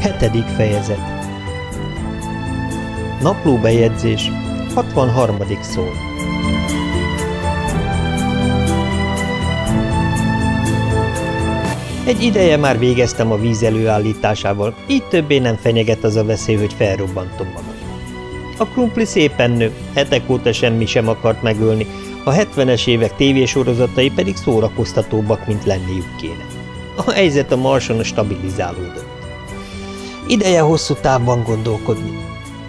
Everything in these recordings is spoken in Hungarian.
Hetedik fejezet Naplóbejegyzés 63. szól Egy ideje már végeztem a víz előállításával, így többé nem fenyeget az a veszély, hogy felrobbantom magam. A krumpli szépen nő, hetek óta semmi sem akart megölni, a 70-es évek tévésorozatai pedig szórakoztatóbbak, mint lenniük kéne. A helyzet a marson stabilizálódott. Ideje hosszú távban gondolkodni.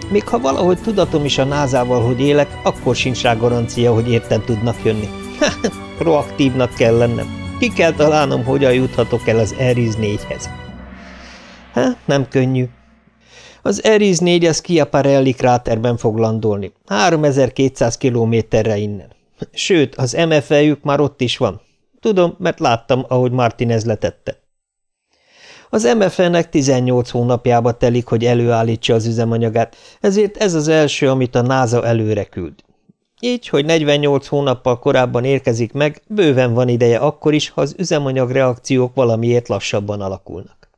Még ha valahogy tudatom is a názával, hogy élek, akkor sincs rá garancia, hogy értem tudnak jönni. Proaktívnak kell lennem. Ki kell találnom, hogyan juthatok el az Eriz 4-hez. Hát, nem könnyű. Az Eriz 4 az Chiaparelli kráterben fog landolni, 3200 kilométerre innen. Sőt, az MFE-jük már ott is van. Tudom, mert láttam, ahogy Martinez letette. Az MFN-nek 18 hónapjába telik, hogy előállítsa az üzemanyagát, ezért ez az első, amit a NASA előre küld. Így, hogy 48 hónappal korábban érkezik meg, bőven van ideje akkor is, ha az üzemanyag reakciók valamiért lassabban alakulnak.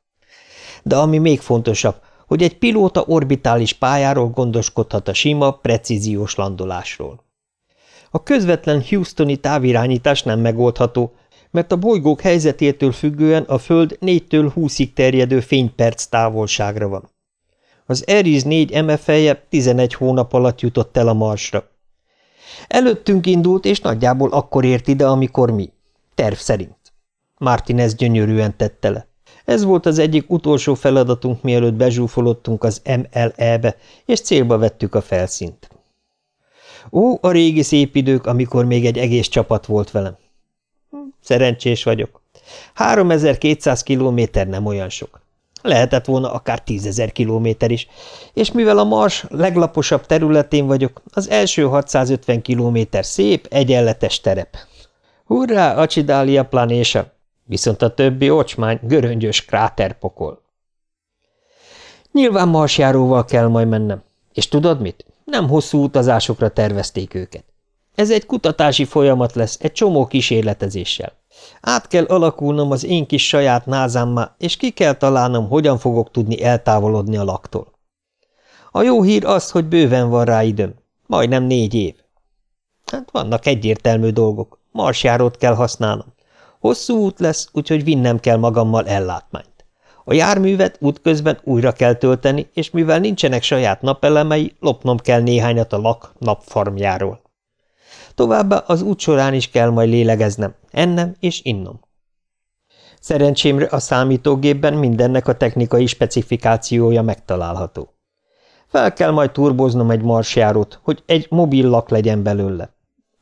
De ami még fontosabb, hogy egy pilóta orbitális pályáról gondoskodhat a sima, precíziós landolásról. A közvetlen Houstoni távirányítás nem megoldható, mert a bolygók helyzetétől függően a Föld 4-től 20-ig terjedő fényperc távolságra van. Az Eris 4 MFE-je 11 hónap alatt jutott el a Marsra. Előttünk indult, és nagyjából akkor ért ide, amikor mi. Terv szerint. Martinez gyönyörűen tette le. Ez volt az egyik utolsó feladatunk, mielőtt bezsúfolottunk az MLE-be, és célba vettük a felszínt. Ó, a régi szép idők, amikor még egy egész csapat volt velem. Szerencsés vagyok. 3200 kilométer nem olyan sok. Lehetett volna akár tízezer kilométer is, és mivel a Mars leglaposabb területén vagyok, az első 650 kilométer szép, egyenletes terep. Hurrá, Acsidália planésa! Viszont a többi ocsmány, göröngyös kráterpokol. Nyilván marsjáróval kell majd mennem. És tudod mit? Nem hosszú utazásokra tervezték őket. Ez egy kutatási folyamat lesz, egy csomó kísérletezéssel. Át kell alakulnom az én kis saját názámmá, és ki kell találnom, hogyan fogok tudni eltávolodni a laktól. A jó hír az, hogy bőven van rá időm. Majdnem négy év. Hát vannak egyértelmű dolgok. Marsjárót kell használnom. Hosszú út lesz, úgyhogy vinnem kell magammal ellátmányt. A járművet útközben újra kell tölteni, és mivel nincsenek saját napelemei, lopnom kell néhányat a lak napfarmjáról. Továbbá az út során is kell majd lélegeznem, ennem és innom. Szerencsémre a számítógépben mindennek a technikai specifikációja megtalálható. Fel kell majd turboznom egy marsjárót, hogy egy mobil lak legyen belőle.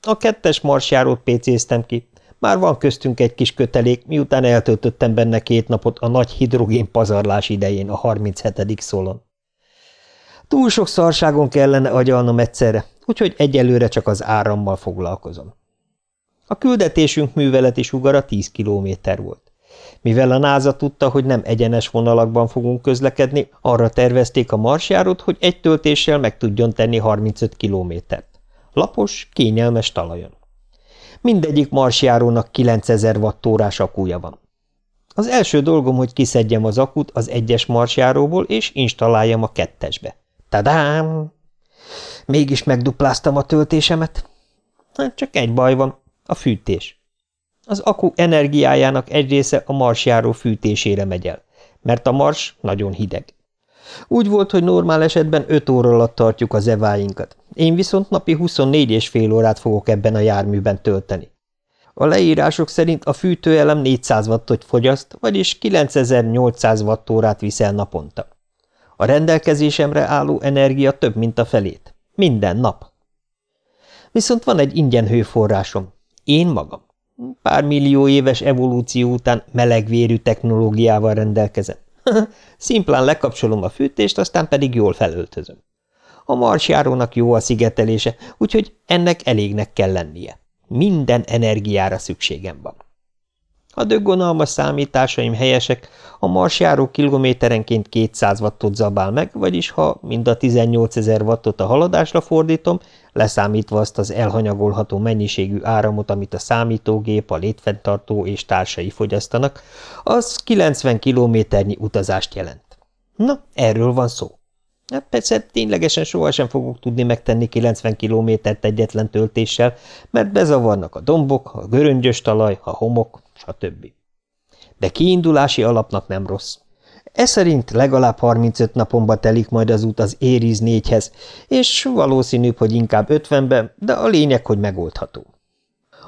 A kettes marsjárót pécéztem ki, már van köztünk egy kis kötelék, miután eltöltöttem benne két napot a nagy hidrogén pazarlás idején a 37. szolon. Túl sok szarságon kellene agyalnom egyszerre, úgyhogy egyelőre csak az árammal foglalkozom. A küldetésünk műveleti sugara 10 kilométer volt. Mivel a NASA tudta, hogy nem egyenes vonalakban fogunk közlekedni, arra tervezték a marsjárót, hogy egy töltéssel meg tudjon tenni 35 kilométert. Lapos, kényelmes talajon. Mindegyik marsjárónak 9000 wattórás akúja van. Az első dolgom, hogy kiszedjem az akut az egyes marsjáróból, és installáljam a kettesbe. Tadám! Mégis megdupláztam a töltésemet. Csak egy baj van, a fűtés. Az akku energiájának egy része a marsjáró fűtésére megy el, mert a mars nagyon hideg. Úgy volt, hogy normál esetben 5 óra alatt tartjuk az eváinkat, én viszont napi 24 és fél órát fogok ebben a járműben tölteni. A leírások szerint a fűtőelem 400 wattot fogyaszt, vagyis 9800 wattórát viszel naponta. A rendelkezésemre álló energia több, mint a felét. Minden nap. Viszont van egy ingyen hőforrásom. Én magam. Pár millió éves evolúció után melegvérű technológiával rendelkezem. Szimplán lekapcsolom a fűtést, aztán pedig jól felöltözöm. A marsjárónak jó a szigetelése, úgyhogy ennek elégnek kell lennie. Minden energiára szükségem van. A döggonalmas számításaim helyesek, a marsjáró kilométerenként 200 wattot zabál meg, vagyis ha mind a 18 ezer wattot a haladásra fordítom, leszámítva azt az elhanyagolható mennyiségű áramot, amit a számítógép, a létfenntartó és társai fogyasztanak, az 90 kilométernyi utazást jelent. Na, erről van szó. Hát persze ténylegesen sohasem fogok tudni megtenni 90 kilométert egyetlen töltéssel, mert bezavarnak a dombok, a göröngyös talaj, a homok, stb. De kiindulási alapnak nem rossz. Ez szerint legalább 35 napomba telik majd az út az Ériz négyhez, és valószínűbb, hogy inkább 50-ben, de a lényeg, hogy megoldható.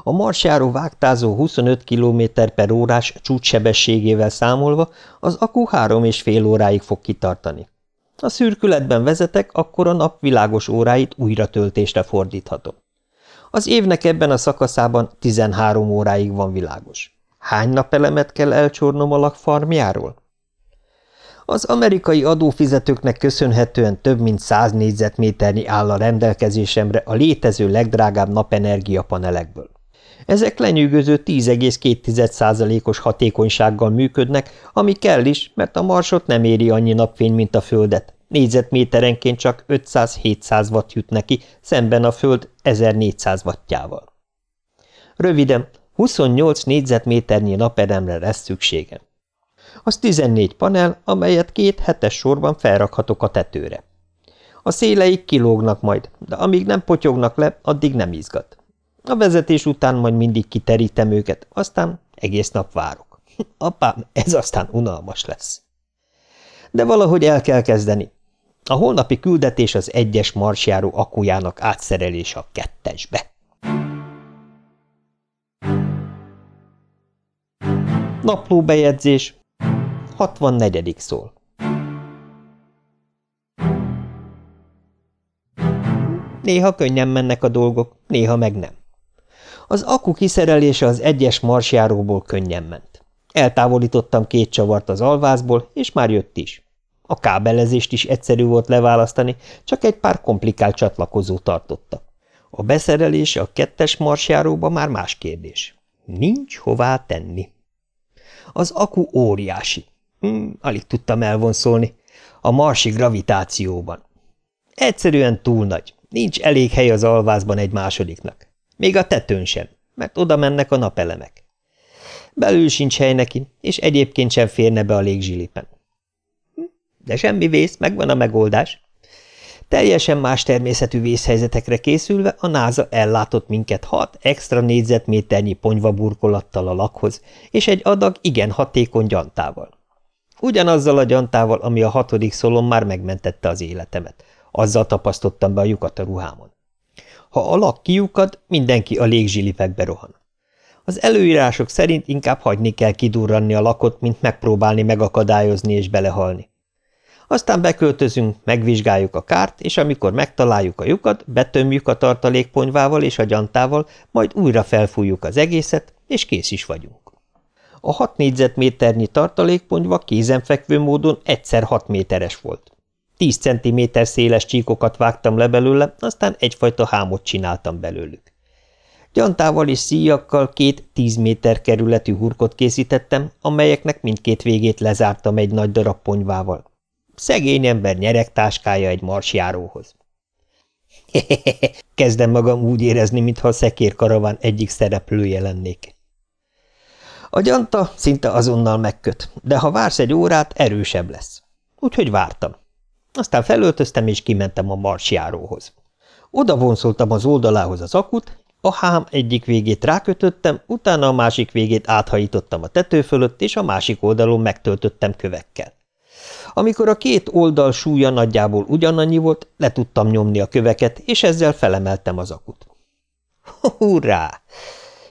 A marsjáró vágtázó 25 km per órás csúcssebességével számolva az akku három és fél óráig fog kitartani. Ha szürkületben vezetek, akkor a nap világos óráit újra töltésre fordíthatom. Az évnek ebben a szakaszában 13 óráig van világos. Hány napelemet kell elcsornom a lakfarmjáról? Az amerikai adófizetőknek köszönhetően több mint 100 négyzetméternyi áll a rendelkezésemre a létező legdrágább napenergia panelekből. Ezek lenyűgöző 10,2%-os hatékonysággal működnek, ami kell is, mert a marsot nem éri annyi napfény, mint a Földet. Négyzetméterenként csak 500-700 watt jut neki, szemben a Föld 1400 wattjával. Röviden, 28 négyzetméternyi naperemre lesz szükségem. Az 14 panel, amelyet két hetes sorban felrakhatok a tetőre. A széleik kilógnak majd, de amíg nem potyognak le, addig nem izgat. A vezetés után majd mindig kiterítem őket, aztán egész nap várok. Apám, ez aztán unalmas lesz. De valahogy el kell kezdeni. A holnapi küldetés az egyes marsjáró akujának átszerelése a kettesbe. Naplóbejegyzés 64. szól Néha könnyen mennek a dolgok, néha meg nem. Az akku kiszerelése az egyes marsjáróból könnyen ment. Eltávolítottam két csavart az alvázból, és már jött is. A kábelezést is egyszerű volt leválasztani, csak egy pár komplikált csatlakozó tartotta. A beszerelése a kettes marsjáróba már más kérdés. Nincs hová tenni. Az akku óriási. Hm, alig tudtam elvonszolni. A marsi gravitációban. Egyszerűen túl nagy. Nincs elég hely az alvázban egy másodiknak. Még a tetőn sem, mert oda mennek a napelemek. Belül sincs hely neki, és egyébként sem férne be a légzsilipen. Hm, de semmi vész, megvan a megoldás. Teljesen más természetű vészhelyzetekre készülve a NASA ellátott minket hat extra négyzetméternyi ponyva burkolattal a lakhoz, és egy adag igen hatékony gyantával. Ugyanazzal a gyantával, ami a hatodik szolon már megmentette az életemet. Azzal tapasztottam be a lyukat a ruhámon. Ha a lak kiukad, mindenki a légzsilipekbe rohan. Az előírások szerint inkább hagyni kell kidurranni a lakot, mint megpróbálni megakadályozni és belehalni. Aztán beköltözünk, megvizsgáljuk a kárt, és amikor megtaláljuk a lyukat, betömjük a tartalékponyvával és a gyantával, majd újra felfújjuk az egészet, és kész is vagyunk. A hat négyzetméternyi tartalékponyva kézenfekvő módon egyszer hat méteres volt. Tíz centiméter széles csíkokat vágtam le belőle, aztán egyfajta hámot csináltam belőlük. Gyantával és szíjakkal két tíz méter kerületű hurkot készítettem, amelyeknek mindkét végét lezártam egy nagy darab ponyvával. Szegény ember nyeregtáskája egy marsjáróhoz. Kezdem magam úgy érezni, mintha a szekérkaraván egyik szereplője lennék. A gyanta szinte azonnal megköt, de ha vársz egy órát, erősebb lesz. Úgyhogy vártam. Aztán felöltöztem, és kimentem a marsjáróhoz. Oda vonszoltam az oldalához az akut, a hám egyik végét rákötöttem, utána a másik végét áthajítottam a tető fölött, és a másik oldalon megtöltöttem kövekkel. Amikor a két oldal súlya nagyjából ugyanannyi volt, le tudtam nyomni a köveket, és ezzel felemeltem az akut. Hurrá!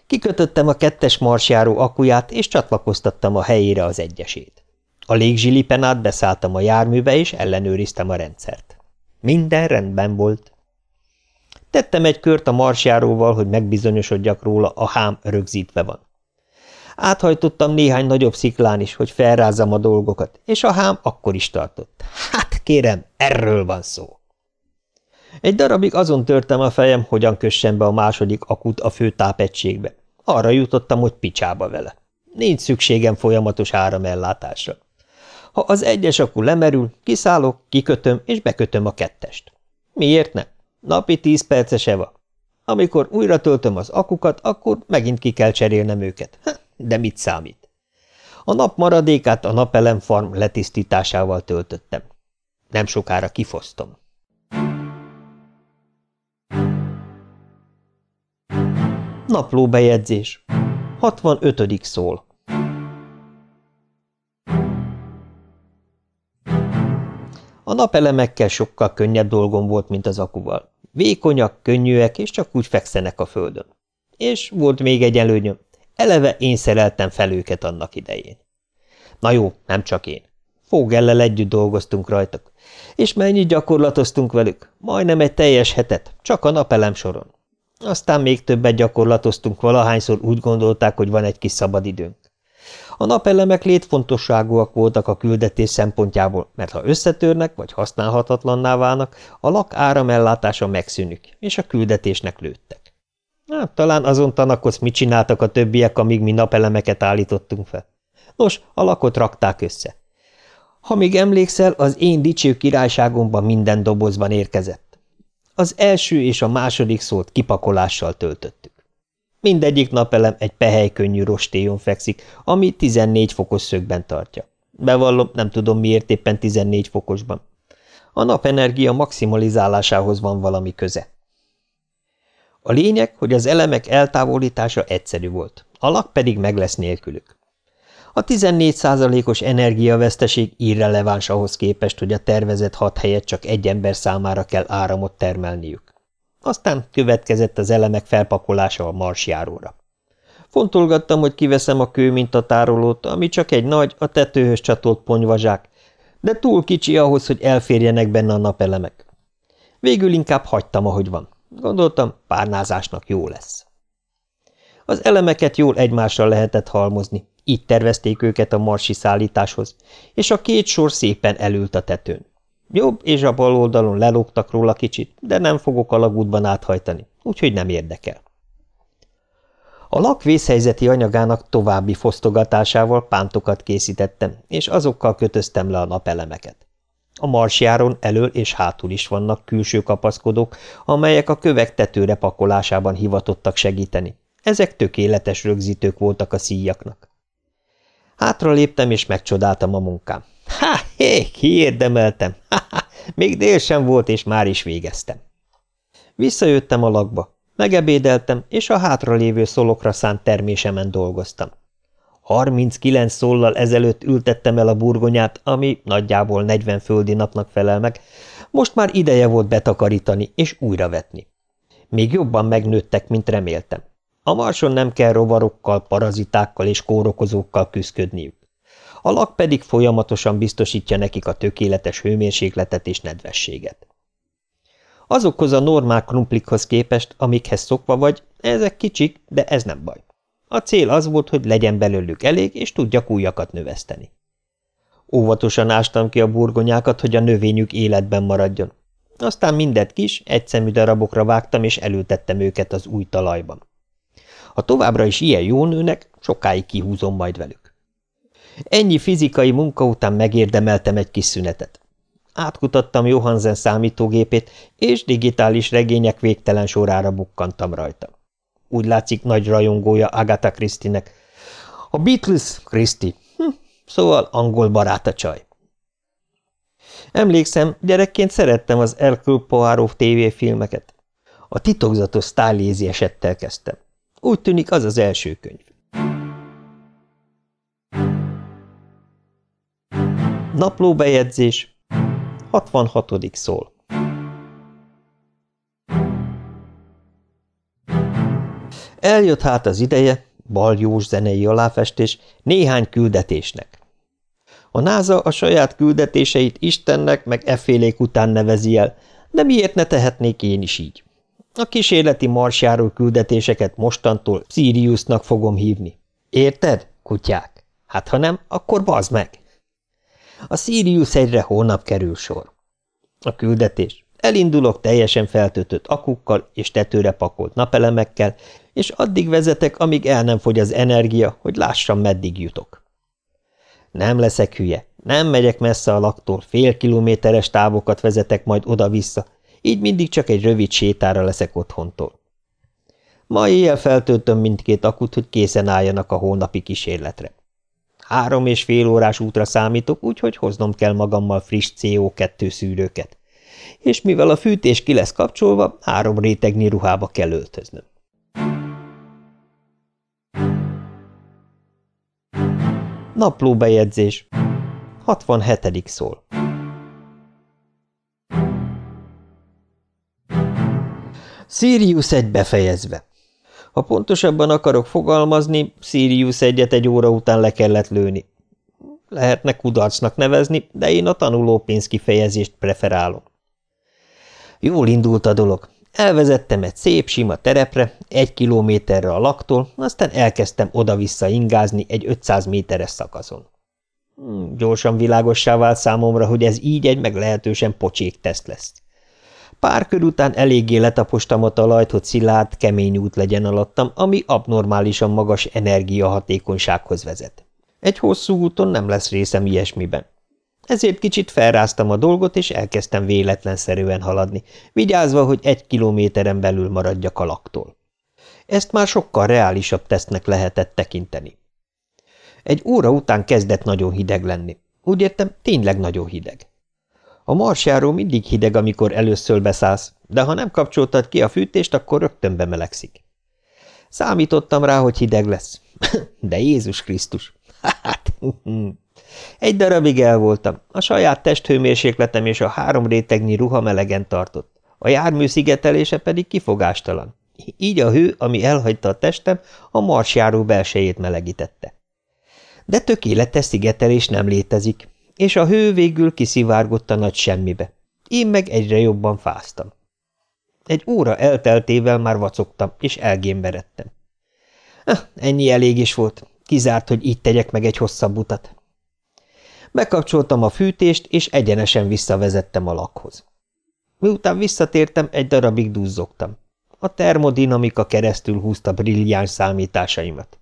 Kikötöttem a kettes marsjáró akuját, és csatlakoztattam a helyére az egyesét. A légzsilipen át beszálltam a járműbe, és ellenőriztem a rendszert. Minden rendben volt. Tettem egy kört a marsjáróval, hogy megbizonyosodjak róla, a hám rögzítve van. Áthajtottam néhány nagyobb sziklán is, hogy felrázzam a dolgokat, és a hám akkor is tartott. Hát kérem, erről van szó. Egy darabig azon törtem a fejem, hogyan kössem be a második akut a fő tápegységbe. Arra jutottam, hogy picsába vele. Nincs szükségem folyamatos áramellátásra. Ha az egyes akku lemerül, kiszállok, kikötöm és bekötöm a kettest. Miért ne? Napi tíz perces eva. Amikor újra töltöm az akukat, akkor megint ki kell cserélnem őket. De mit számít? A nap maradékát a napelem farm letisztításával töltöttem. Nem sokára kifosztom. Naplóbejegyzés 65. szól A napelemekkel sokkal könnyebb dolgom volt, mint az akuval. Vékonyak, könnyűek, és csak úgy fekszenek a földön. És volt még egy előnyöm. Eleve én szereltem fel őket annak idején. Na jó, nem csak én. Fogellel együtt dolgoztunk rajtak. És mennyit gyakorlatoztunk velük? Majdnem egy teljes hetet, csak a napelem soron. Aztán még többet gyakorlatoztunk, valahányszor úgy gondolták, hogy van egy kis szabadidőnk. A napelemek létfontosságúak voltak a küldetés szempontjából, mert ha összetörnek vagy használhatatlanná válnak, a lak áramellátása megszűnik, és a küldetésnek lőttek. Hát, talán azon tanakodsz, mit csináltak a többiek, amíg mi napelemeket állítottunk fel. Nos, a lakot rakták össze. Ha még emlékszel, az én dicső királyságomban minden dobozban érkezett. Az első és a második szót kipakolással töltöttük. Mindegyik napelem egy pehelykönnyű rostéjon fekszik, ami 14 fokos szögben tartja. Bevallom, nem tudom miért éppen 14 fokosban. A napenergia maximalizálásához van valami köze. A lényeg, hogy az elemek eltávolítása egyszerű volt, a lak pedig meg lesz nélkülük. A 14%-os energiaveszteség irreleváns ahhoz képest, hogy a tervezett hat helyet csak egy ember számára kell áramot termelniük. Aztán következett az elemek felpakolása a marsjáróra. Fontolgattam, hogy kiveszem a kőmintatárolót, ami csak egy nagy, a tetőhöz csatolt ponyvazsák, de túl kicsi ahhoz, hogy elférjenek benne a napelemek. Végül inkább hagytam, ahogy van. Gondoltam, párnázásnak jó lesz. Az elemeket jól egymással lehetett halmozni, így tervezték őket a marsi szállításhoz, és a két sor szépen elült a tetőn. Jobb és a bal oldalon lelógtak róla kicsit, de nem fogok alagútban áthajtani, úgyhogy nem érdekel. A lak vészhelyzeti anyagának további fosztogatásával pántokat készítettem, és azokkal kötöztem le a napelemeket. A marsjáron elől és hátul is vannak külső kapaszkodók, amelyek a kövek tetőre pakolásában hivatottak segíteni. Ezek tökéletes rögzítők voltak a szíjaknak. Hátra léptem, és megcsodáltam a munkám. Ha, hé, kiérdemeltem. Ha, ha, még dél sem volt, és már is végeztem. Visszajöttem a lakba, megebédeltem, és a hátralévő szolokra szánt termésemen dolgoztam. 39 szóllal ezelőtt ültettem el a burgonyát, ami nagyjából 40 földi napnak felel meg, most már ideje volt betakarítani és újravetni. Még jobban megnőttek, mint reméltem. A marson nem kell rovarokkal, parazitákkal és kórokozókkal küzdködniük a lak pedig folyamatosan biztosítja nekik a tökéletes hőmérsékletet és nedvességet. Azokhoz a normál krumplikhoz képest, amikhez szokva vagy, ezek kicsik, de ez nem baj. A cél az volt, hogy legyen belőlük elég, és tudjak újakat növeszteni. Óvatosan ástam ki a burgonyákat, hogy a növényük életben maradjon. Aztán mindet kis, egyszemű darabokra vágtam, és elültettem őket az új talajban. Ha továbbra is ilyen jó nőnek, sokáig kihúzom majd velük. Ennyi fizikai munka után megérdemeltem egy kis szünetet. Átkutattam Johansen számítógépét, és digitális regények végtelen sorára bukkantam rajta. Úgy látszik nagy rajongója Agatha Christie-nek. A Beatles Christie. Hm, szóval angol barát a csaj. Emlékszem, gyerekként szerettem az Hercule Poirot tévéfilmeket. A titokzatos sztálézi esettel kezdtem. Úgy tűnik az az első könyv. Naplóbejegyzés 66. szól Eljött hát az ideje, baljós zenei aláfestés, néhány küldetésnek. A NASA a saját küldetéseit Istennek meg effélék után nevezi el, de miért ne tehetnék én is így? A kísérleti marsjáró küldetéseket mostantól Siriusnak fogom hívni. Érted, kutyák? Hát ha nem, akkor bazd meg! A Sirius egyre hónap kerül sor. A küldetés. Elindulok teljesen feltöltött akukkal és tetőre pakolt napelemekkel, és addig vezetek, amíg el nem fogy az energia, hogy lássam, meddig jutok. Nem leszek hülye, nem megyek messze a laktól, fél kilométeres távokat vezetek majd oda-vissza, így mindig csak egy rövid sétára leszek otthontól. Ma éjjel feltöltöm mindkét akut, hogy készen álljanak a holnapi kísérletre. Három és fél órás útra számítok, úgyhogy hoznom kell magammal friss CO2 szűrőket. És mivel a fűtés ki lesz kapcsolva, három rétegnyi ruhába kell öltöznöm. Naplóbejegyzés 67. szól Sirius egy befejezve ha pontosabban akarok fogalmazni, Sirius egyet egy óra után le kellett lőni. Lehetne kudarcnak nevezni, de én a tanulópénz kifejezést preferálom. Jól indult a dolog. Elvezettem egy szép, sima terepre, egy kilométerre a laktól, aztán elkezdtem oda-vissza ingázni egy 500 méteres szakaszon. Hmm, gyorsan világossá vált számomra, hogy ez így egy meglehetősen pocsék teszt lesz. Pár kör után eléggé letapostam a talajt, hogy szilárd, kemény út legyen alattam, ami abnormálisan magas energiahatékonysághoz vezet. Egy hosszú úton nem lesz részem ilyesmiben. Ezért kicsit felráztam a dolgot, és elkezdtem véletlenszerűen haladni, vigyázva, hogy egy kilométeren belül maradjak a laktól. Ezt már sokkal reálisabb tesznek lehetett tekinteni. Egy óra után kezdett nagyon hideg lenni. Úgy értem, tényleg nagyon hideg. A marsjáró mindig hideg, amikor először beszállsz, de ha nem kapcsoltad ki a fűtést, akkor rögtön bemelegszik. Számítottam rá, hogy hideg lesz. De Jézus Krisztus! Hát, egy darabig el voltam. A saját testhőmérsékletem és a három rétegnyi ruha melegen tartott. A jármű szigetelése pedig kifogástalan. Így a hő, ami elhagyta a testem, a marsjáró belsejét melegítette. De tökéletes szigetelés nem létezik, és a hő végül kiszivárgott a nagy semmibe. Én meg egyre jobban fáztam. Egy óra elteltével már vacogtam, és elgémberedtem. Ah, ennyi elég is volt. Kizárt, hogy így tegyek meg egy hosszabb utat. Bekapcsoltam a fűtést, és egyenesen visszavezettem a lakhoz. Miután visszatértem, egy darabig duzzogtam. A termodinamika keresztül húzta brilliáns számításaimat.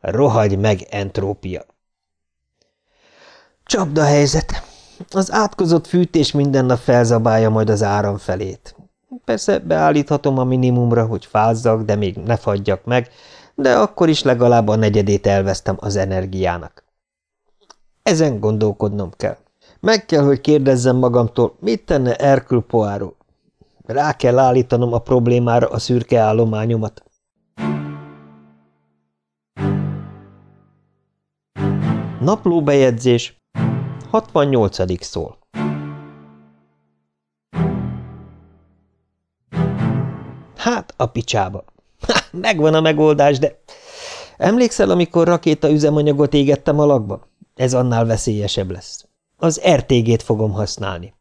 Rohagy meg, entrópia! Csapda helyzet. Az átkozott fűtés minden nap felzabálja majd az áram felét. Persze beállíthatom a minimumra, hogy fázzak, de még ne fagyjak meg, de akkor is legalább a negyedét elvesztem az energiának. Ezen gondolkodnom kell. Meg kell, hogy kérdezzem magamtól, mit tenne Erkül Poáró. Rá kell állítanom a problémára a szürke állományomat. Naplóbejegyzés 68. szól Hát, a picsába. Megvan a megoldás, de... Emlékszel, amikor rakéta üzemanyagot égettem a lakba? Ez annál veszélyesebb lesz. Az RTG-t fogom használni.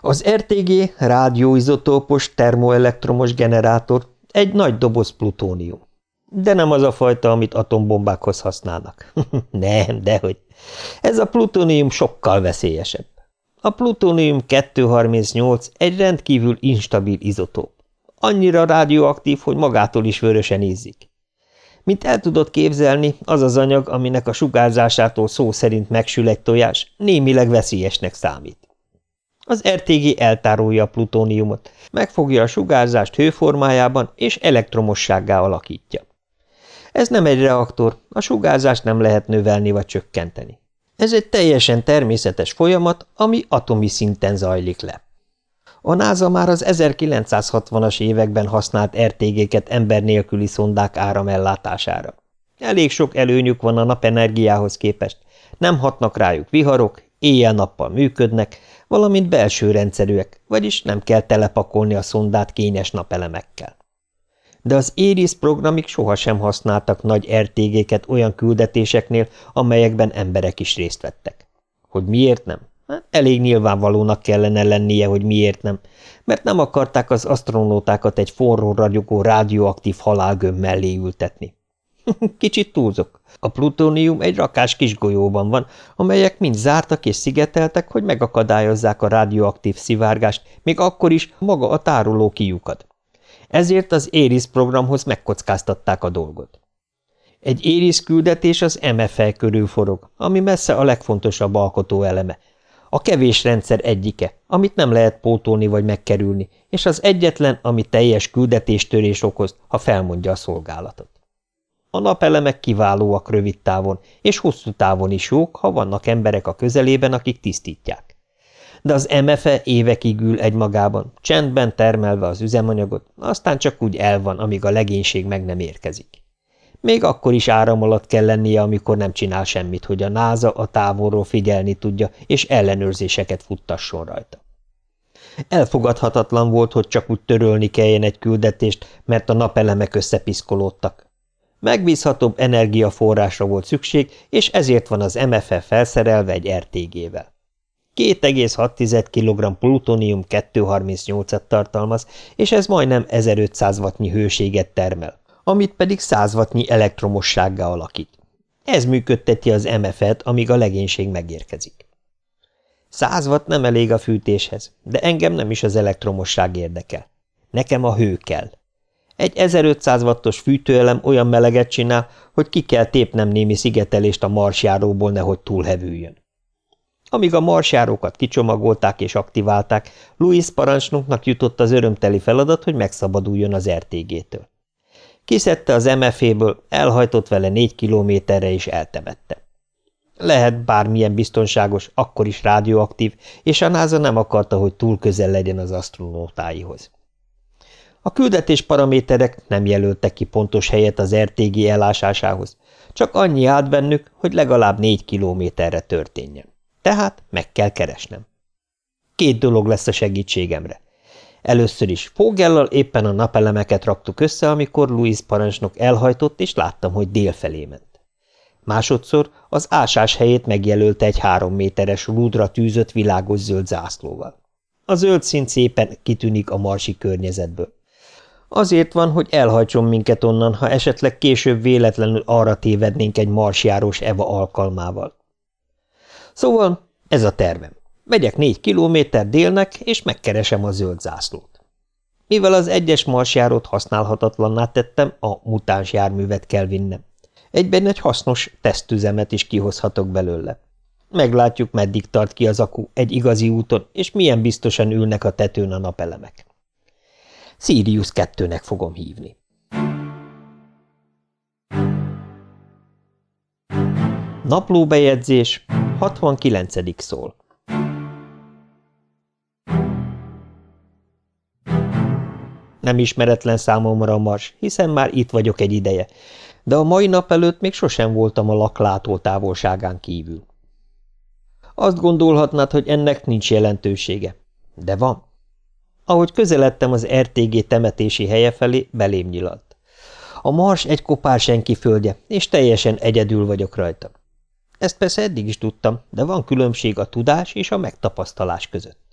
Az RTG rádióizotópos termoelektromos generátor, egy nagy doboz plutónium. De nem az a fajta, amit atombombákhoz használnak. nem, dehogy. Ez a plutónium sokkal veszélyesebb. A plutónium 238 egy rendkívül instabil izotóp. Annyira rádióaktív, hogy magától is vörösen ízik. Mint el tudod képzelni, az az anyag, aminek a sugárzásától szó szerint megsül egy tojás, némileg veszélyesnek számít. Az RTG eltárolja a plutóniumot, megfogja a sugárzást hőformájában és elektromossággá alakítja. Ez nem egy reaktor, a sugárzást nem lehet növelni vagy csökkenteni. Ez egy teljesen természetes folyamat, ami atomi szinten zajlik le. A NASA már az 1960-as években használt RTG-ket ember nélküli szondák áramellátására. Elég sok előnyük van a napenergiához képest, nem hatnak rájuk viharok, éjjel-nappal működnek, valamint belső rendszerűek, vagyis nem kell telepakolni a szondát kényes napelemekkel de az Iris programik sohasem használtak nagy RTG-ket olyan küldetéseknél, amelyekben emberek is részt vettek. Hogy miért nem? Hát elég nyilvánvalónak kellene lennie, hogy miért nem, mert nem akarták az asztronótákat egy forró ragyogó rádióaktív halálgömb mellé ültetni. Kicsit túlzok. A plutónium egy rakás kis golyóban van, amelyek mind zártak és szigeteltek, hogy megakadályozzák a radioaktív szivárgást, még akkor is maga a tároló kiukad. Ezért az Éris programhoz megkockáztatták a dolgot. Egy Éris küldetés az MFL körül forog, ami messze a legfontosabb alkotó eleme. A kevés rendszer egyike, amit nem lehet pótolni vagy megkerülni, és az egyetlen, ami teljes küldetéstörés okoz, ha felmondja a szolgálatot. A napelemek kiválóak rövid távon, és hosszú távon is jók, ha vannak emberek a közelében, akik tisztítják. De az MFE évekig ül egymagában, csendben termelve az üzemanyagot, aztán csak úgy el van, amíg a legénység meg nem érkezik. Még akkor is áram alatt kell lennie, amikor nem csinál semmit, hogy a náza a távolról figyelni tudja, és ellenőrzéseket futtasson rajta. Elfogadhatatlan volt, hogy csak úgy törölni kelljen egy küldetést, mert a napelemek összepiszkolódtak. Megbízhatóbb energiaforrásra volt szükség, és ezért van az MFF felszerelve egy RTG-vel. 2,6 kg plutonium 238-at tartalmaz, és ez majdnem 1500 wattnyi hőséget termel, amit pedig 100 wattnyi elektromossággá alakít. Ez működteti az MF-et, amíg a legénység megérkezik. 100 watt nem elég a fűtéshez, de engem nem is az elektromosság érdekel. Nekem a hő kell. Egy 1500 wattos fűtőelem olyan meleget csinál, hogy ki kell tépnem némi szigetelést a marsjáróból, nehogy túlhevüljön. Amíg a marsjárókat kicsomagolták és aktiválták, Louis parancsnoknak jutott az örömteli feladat, hogy megszabaduljon az RTG-től. Kiszedte az MF-ből, elhajtott vele négy kilométerre és eltemette. Lehet bármilyen biztonságos, akkor is rádióaktív, és a NASA nem akarta, hogy túl közel legyen az asztronótáihoz. A küldetés paraméterek nem jelöltek ki pontos helyet az RTG elásásához, csak annyi állt bennük, hogy legalább négy kilométerre történjen. Tehát meg kell keresnem. Két dolog lesz a segítségemre. Először is Fogellal éppen a napelemeket raktuk össze, amikor Louis parancsnok elhajtott, és láttam, hogy délfelé ment. Másodszor az ásás helyét megjelölte egy három méteres rúdra tűzött világos zöld zászlóval. A zöld szín szépen kitűnik a marsi környezetből. Azért van, hogy elhajtson minket onnan, ha esetleg később véletlenül arra tévednénk egy marsjárós Eva alkalmával. Szóval ez a tervem. Megyek négy kilométer délnek, és megkeresem a zöld zászlót. Mivel az egyes marsjárót használhatatlanná tettem, a mutáns járművet kell vinnem. Egyben egy hasznos tesztüzemet is kihozhatok belőle. Meglátjuk, meddig tart ki az akku egy igazi úton, és milyen biztosan ülnek a tetőn a napelemek. Sirius 2-nek fogom hívni. Naplóbejegyzés 69. szól Nem ismeretlen számomra a mars, hiszen már itt vagyok egy ideje, de a mai nap előtt még sosem voltam a laklátó távolságán kívül. Azt gondolhatnád, hogy ennek nincs jelentősége, de van. Ahogy közeledtem az RTG temetési helye felé, belém nyilalt. A mars egy kopár senki földje, és teljesen egyedül vagyok rajta. Ezt persze eddig is tudtam, de van különbség a tudás és a megtapasztalás között.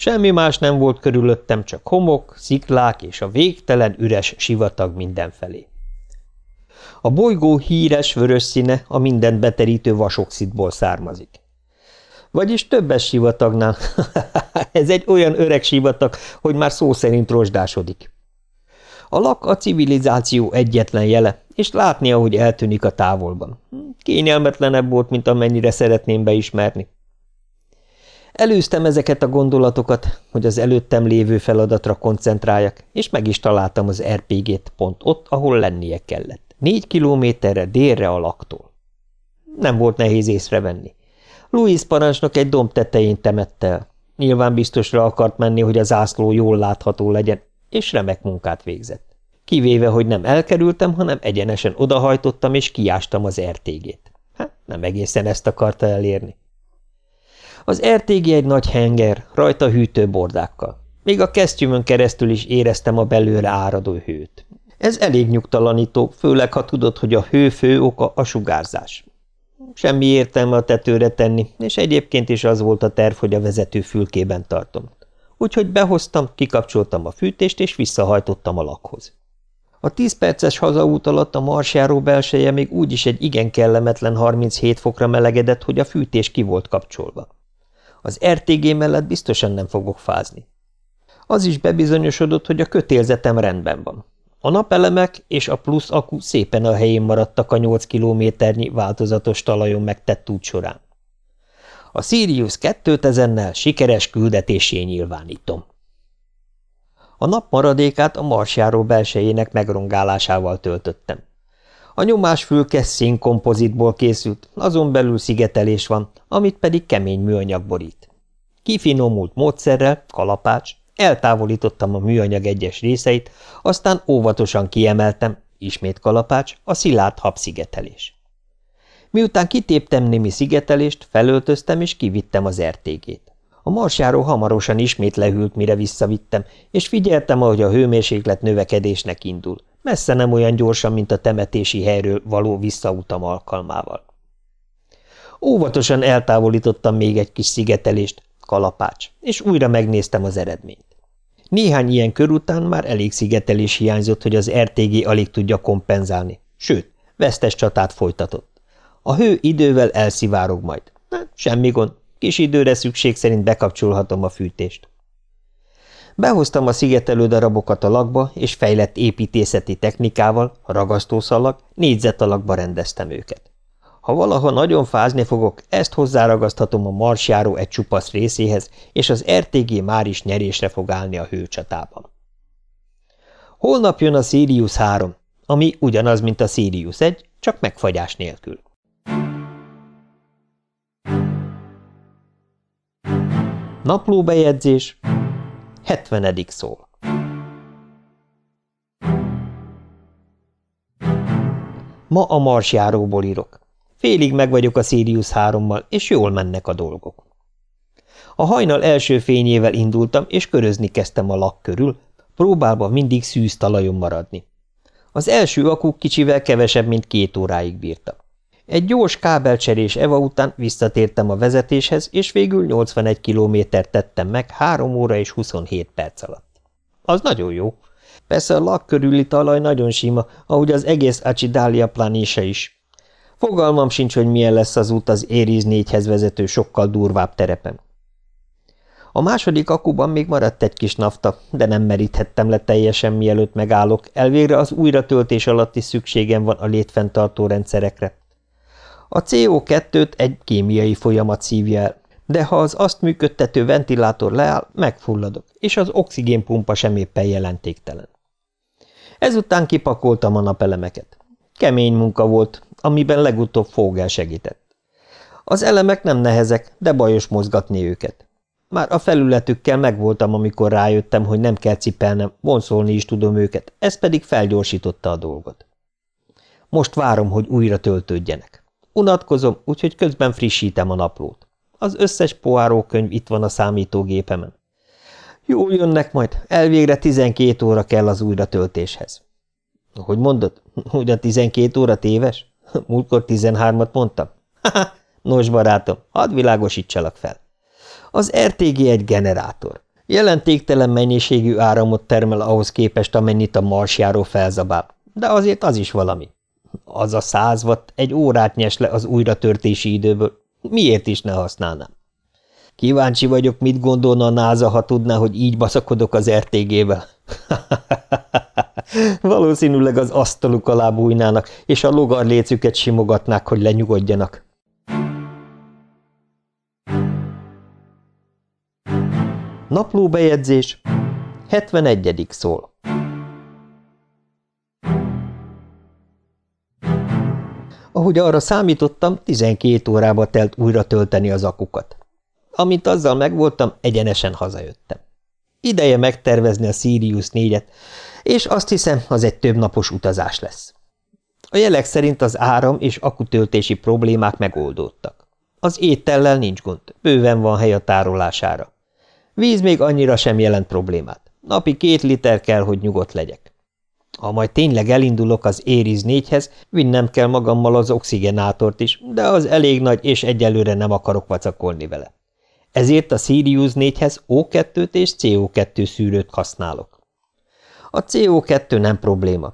Semmi más nem volt körülöttem, csak homok, sziklák és a végtelen üres sivatag mindenfelé. A bolygó híres vörös színe a mindent beterítő vasoxidból származik. Vagyis többes sivatagnál. Ez egy olyan öreg sivatag, hogy már szó szerint rozsdásodik. A lak a civilizáció egyetlen jele, és látni, ahogy eltűnik a távolban. Kényelmetlenebb volt, mint amennyire szeretném beismerni. Előztem ezeket a gondolatokat, hogy az előttem lévő feladatra koncentráljak, és meg is találtam az RPG-t pont ott, ahol lennie kellett. Négy kilométerre délre a laktól. Nem volt nehéz észrevenni. Louis parancsnok egy domb tetején temette el. Nyilván biztosra akart menni, hogy a zászló jól látható legyen, és remek munkát végzett. Kivéve, hogy nem elkerültem, hanem egyenesen odahajtottam, és kiástam az RTG-t. Hát, nem egészen ezt akarta elérni. Az RTG egy nagy henger, rajta hűtőbordákkal. Még a kesztyümön keresztül is éreztem a belőle áradó hőt. Ez elég nyugtalanító, főleg ha tudod, hogy a hő fő oka a sugárzás. Semmi értelme a tetőre tenni, és egyébként is az volt a terv, hogy a vezető fülkében tartom. Úgyhogy behoztam, kikapcsoltam a fűtést, és visszahajtottam a lakhoz. A tíz perces hazaút alatt a marsjáró belseje még úgyis egy igen kellemetlen 37 fokra melegedett, hogy a fűtés ki volt kapcsolva. Az RTG mellett biztosan nem fogok fázni. Az is bebizonyosodott, hogy a kötélzetem rendben van. A napelemek és a plusz akku szépen a helyén maradtak a 8 kilométernyi változatos talajon megtett út során. A Sirius 2000-nel sikeres küldetésé nyilvánítom. A nap maradékát a marsjáró belsejének megrongálásával töltöttem. A nyomásfülke színkompozitból készült, azon belül szigetelés van, amit pedig kemény műanyag borít. Kifinomult módszerrel, kalapács, eltávolítottam a műanyag egyes részeit, aztán óvatosan kiemeltem, ismét kalapács, a szilárd habszigetelés. Miután kitéptem némi szigetelést, felöltöztem és kivittem az RTG-t. A marsjáró hamarosan ismét lehűlt, mire visszavittem, és figyeltem, ahogy a hőmérséklet növekedésnek indul, messze nem olyan gyorsan, mint a temetési helyről való visszautam alkalmával. Óvatosan eltávolítottam még egy kis szigetelést, kalapács, és újra megnéztem az eredményt. Néhány ilyen kör után már elég szigetelés hiányzott, hogy az RTG alig tudja kompenzálni, sőt, vesztes csatát folytatott. A hő idővel elszivárog majd. Na, semmi gond, Kis időre szükség szerint bekapcsolhatom a fűtést. Behoztam a szigetelő darabokat a lakba, és fejlett építészeti technikával, ragasztószalag, négyzetalakba rendeztem őket. Ha valaha nagyon fázni fogok, ezt hozzáragaszthatom a marsjáró egy csupasz részéhez, és az RTG már is nyerésre fog állni a hőcsatában. Holnap jön a Sirius 3, ami ugyanaz, mint a Sirius 1, csak megfagyás nélkül. Naplóbejegyzés 70. szól Ma a marsjáróból írok. Félig meg vagyok a Sirius 3-mal, és jól mennek a dolgok. A hajnal első fényével indultam, és körözni kezdtem a lak körül, próbálva mindig szűz talajon maradni. Az első akuk kicsivel kevesebb, mint két óráig bírtak. Egy gyors kábelcserés Eva után visszatértem a vezetéshez, és végül 81 kilométert tettem meg 3 óra és 27 perc alatt. Az nagyon jó. Persze a lak körüli talaj nagyon sima, ahogy az egész Acidalia planése is. Fogalmam sincs, hogy milyen lesz az út az Ériz négyhez vezető sokkal durvább terepen. A második akuban még maradt egy kis nafta, de nem meríthettem le teljesen, mielőtt megállok, elvégre az újratöltés alatt is szükségem van a létfenntartó rendszerekre. A CO2-t egy kémiai folyamat szívja el, de ha az azt működtető ventilátor leáll, megfulladok, és az oxigénpumpa sem éppen jelentéktelen. Ezután kipakoltam a napelemeket. Kemény munka volt, amiben legutóbb Fogel segített. Az elemek nem nehezek, de bajos mozgatni őket. Már a felületükkel megvoltam, amikor rájöttem, hogy nem kell cipelnem, vonszolni is tudom őket, ez pedig felgyorsította a dolgot. Most várom, hogy újra töltődjenek. Unatkozom, úgyhogy közben frissítem a naplót. Az összes poárókönyv itt van a számítógépemen. Jó jönnek majd, elvégre 12 óra kell az újratöltéshez. Hogy mondod, hogy a 12 óra téves? Múltkor 13-at mondtam? Nos barátom, hadd világosítsalak fel. Az RTG egy generátor. Jelentéktelen mennyiségű áramot termel ahhoz képest, amennyit a marsjáró felzabál, de azért az is valami. Az a száz watt egy órát nyes le az újratörtési időből. Miért is ne használnám? Kíváncsi vagyok, mit gondolna a náza, ha tudná, hogy így baszakodok az RTG-vel. Valószínűleg az asztaluk alá bújnának, és a logarlécüket simogatnák, hogy lenyugodjanak. Naplóbejegyzés 71. szól Ahogy arra számítottam, 12 órába telt újra tölteni az akukat. Amint azzal megvoltam, egyenesen hazajöttem. Ideje megtervezni a Sirius 4-et, és azt hiszem, az egy több napos utazás lesz. A jelek szerint az áram és akutöltési problémák megoldódtak. Az étellel nincs gond, bőven van hely a tárolására. Víz még annyira sem jelent problémát. Napi két liter kell, hogy nyugodt legyek. Ha majd tényleg elindulok az Ériz négyhez, vinnem kell magammal az oxigenátort is, de az elég nagy, és egyelőre nem akarok vacakolni vele. Ezért a Sirius 4-hez O2-t és CO2 szűrőt használok. A CO2 nem probléma.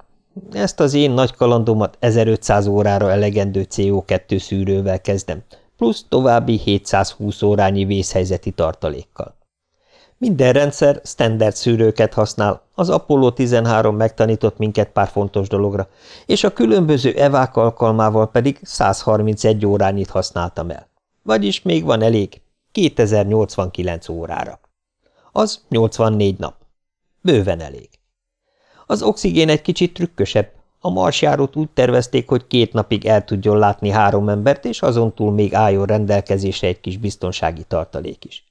Ezt az én nagy kalandomat 1500 órára elegendő CO2 szűrővel kezdem, plusz további 720 órányi vészhelyzeti tartalékkal. Minden rendszer standard szűrőket használ, az Apollo 13 megtanított minket pár fontos dologra, és a különböző evák alkalmával pedig 131 órányit használtam el. Vagyis még van elég, 2089 órára. Az 84 nap. Bőven elég. Az oxigén egy kicsit trükkösebb. A marsjárót úgy tervezték, hogy két napig el tudjon látni három embert, és azon túl még álljon rendelkezésre egy kis biztonsági tartalék is.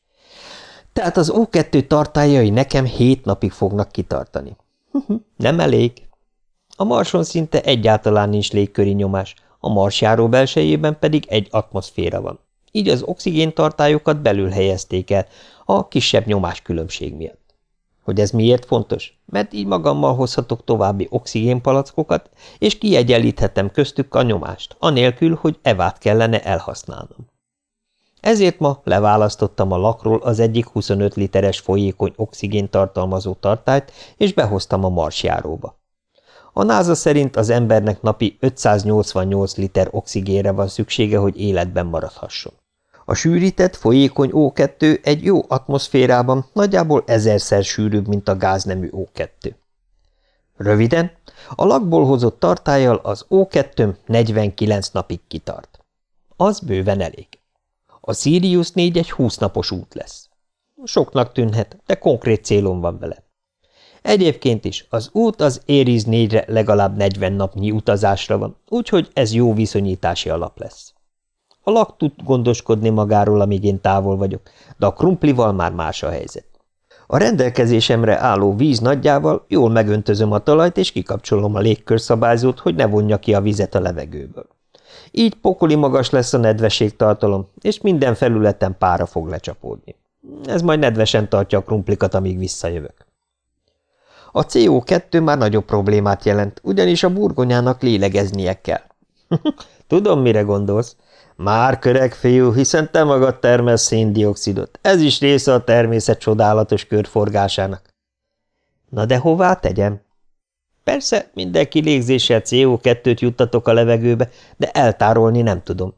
Tehát az O2 tartályai nekem hét napig fognak kitartani. Nem elég. A marson szinte egyáltalán nincs légköri nyomás, a marsjáró belsejében pedig egy atmoszféra van. Így az oxigéntartályokat belül helyezték el, a kisebb nyomáskülönbség miatt. Hogy ez miért fontos? Mert így magammal hozhatok további oxigénpalackokat, és kiegyenlíthetem köztük a nyomást, anélkül, hogy evát kellene elhasználnom. Ezért ma leválasztottam a lakról az egyik 25 literes folyékony oxigén tartalmazó tartályt, és behoztam a marsjáróba. A NASA szerint az embernek napi 588 liter oxigénre van szüksége, hogy életben maradhasson. A sűrített, folyékony O2 egy jó atmoszférában nagyjából ezerszer sűrűbb, mint a gáznemű O2. Röviden, a lakból hozott tartályal az O2 49 napig kitart. Az bőven elég. A Sirius 4 egy 20 napos út lesz. Soknak tűnhet, de konkrét célom van vele. Egyébként is az út az Éris 4-re legalább 40 napnyi utazásra van, úgyhogy ez jó viszonyítási alap lesz. A lak tud gondoskodni magáról, amíg én távol vagyok, de a krumplival már más a helyzet. A rendelkezésemre álló víz nagyjával jól megöntözöm a talajt, és kikapcsolom a légkörszabályzót, hogy ne vonja ki a vizet a levegőből. Így pokoli magas lesz a nedvességtartalom, és minden felületen pára fog lecsapódni. Ez majd nedvesen tartja a krumplikat, amíg visszajövök. A CO2 már nagyobb problémát jelent, ugyanis a burgonyának lélegeznie kell. Tudom, mire gondolsz. Már köreg fiú, hiszen te magad termelsz széndiokszidot. Ez is része a természet csodálatos körforgásának. Na de hová tegyem? Persze, minden kilégzéssel CO2-t juttatok a levegőbe, de eltárolni nem tudom.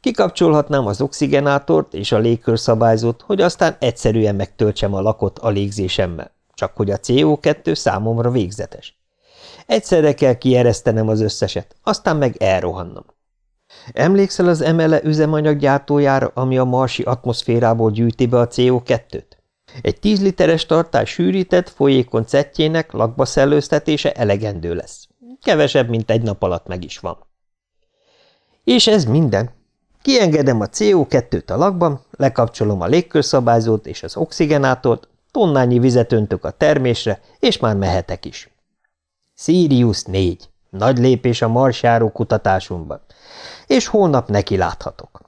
Kikapcsolhatnám az oxigenátort és a légkörszabályzót, hogy aztán egyszerűen megtöltsem a lakot a légzésemmel, csak hogy a CO2 számomra végzetes. Egyszerre kell kieresztenem az összeset, aztán meg elrohannom. Emlékszel az emele üzemanyaggyártójára, ami a marsi atmoszférából gyűjti be a CO2-t? Egy tíz literes tartály sűrített, folyékony cettjének lakba szellőztetése elegendő lesz. Kevesebb, mint egy nap alatt meg is van. És ez minden. Kiengedem a CO2-t a lakban, lekapcsolom a légkörszabályzót és az oxigenátort, tonnányi vizet öntök a termésre, és már mehetek is. Sirius 4. Nagy lépés a marsjáró kutatásunkban. És holnap neki láthatok.